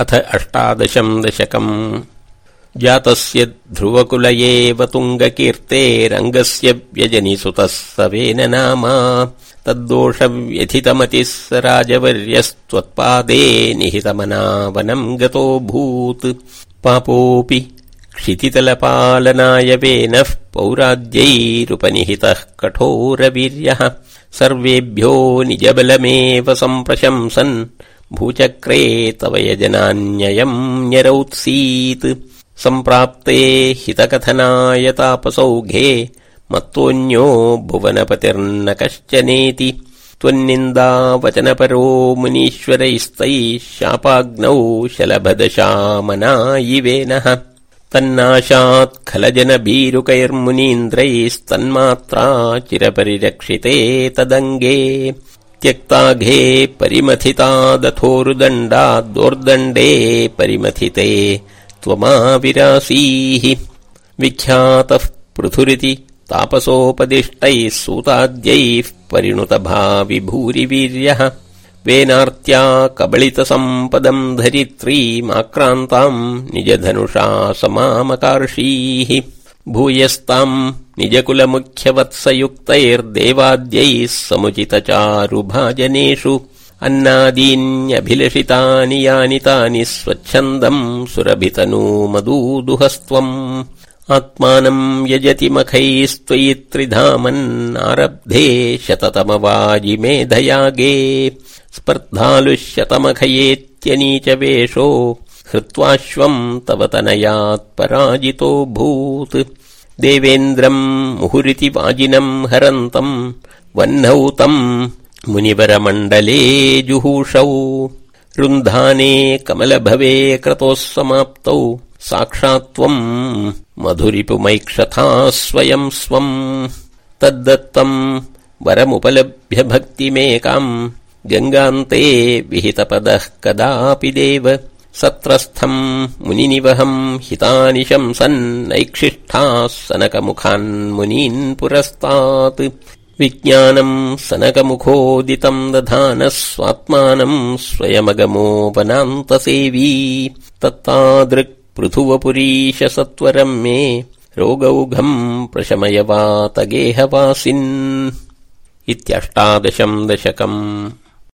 अथ अष्टादशम् दशकम्। जातस्य ध्रुवकुल एव तुङ्गकीर्तेरङ्गस्य व्यजनिसुतः सवेन नामा। तद्दोषव्यथितमतिः स राजवर्यस्त्वत्पादे निहितमनावनम् गतोऽभूत् पापोऽपि क्षितितलपालनाय वेनः पौराद्यैरुपनिहितः कठोरवीर्यः। सर्वेभ्यो निजबलमेव सम्प्रशंसन् भूचक्रे तव यजनान्ययम् न्यरौत्सीत्। सम्प्राप्ते हितकथनाय तापसौघे मत्तोऽन्यो भुवनपतिर्न कश्चनेति त्वन्निन्दा वचनपरो मुनीश्वरैस्तैः शापाग्नौ शलभदशामनायिवेनः तन्नाशात् खलजनभीरुकैर्मुनीन्द्रैस्तन्मात्रा चिरपरिरक्षिते तदङ्गे त्यक्ताघे परिमथितादथोरुदण्डाद्दोर्दण्डे परिमथिते त्वमाविरासीः। विख्यातः पृथुरिति तापसोपदिष्टैः सूताद्यैः परिणुतभाविभूरिवीर्यः। वेनार्त्या कबलितसम्पदम् धरित्रीमाक्रान्ताम् निजधनुषा समामकार्षीः। भूयस्ताम् निजकुलमुख्यवत्सयुक्तैर्देवाद्यैः समुचितचारुभाजनेषु अन्नादीन्यभिलषितानि यानि तानि स्वच्छन्दम् सुरभितनू मदूदुहस्त्वम् आत्मानम् यजति मखैस्त्वयि त्रिधामन्नारब्धे शततमवाजिमेधयागे। स्पर्धालुष्यतमखयेत्यनीचवेषो हृत्वाश्वम् तव तनयात्पराजितोऽभूत् देवेन्द्रम् मुहुरिति वाजिनम् हरन्तम् वह्नौ तम् मुनिवरमण्डले जुहूषौ। रुन्धाने कमलभवे क्रतोः समाप्तौ साक्षात्त्वम् मधुरिपुमैक्षथा स्वयम् स्वम्। तद्दत्तम् वरमुपलभ्य भक्तिमेकाम्। गङ्गान्ते विहितपदः कदापि देव सत्रस्थम् मुनिनिवहम् हितानि शंसन्नैक्षिष्ठाः सनकमुखान् मुनीन् पुरस्तात्। विज्ञानम् सनकमुखोदितम् दधानः स्वात्मानम् स्वयमगमोपनान्तसेवी। तत्तादृक् पृथुवपुरीश सत्वरम् मे रोगौघम् प्रशमय वातगेहवासिन् इत्यष्टादशम् दशकम्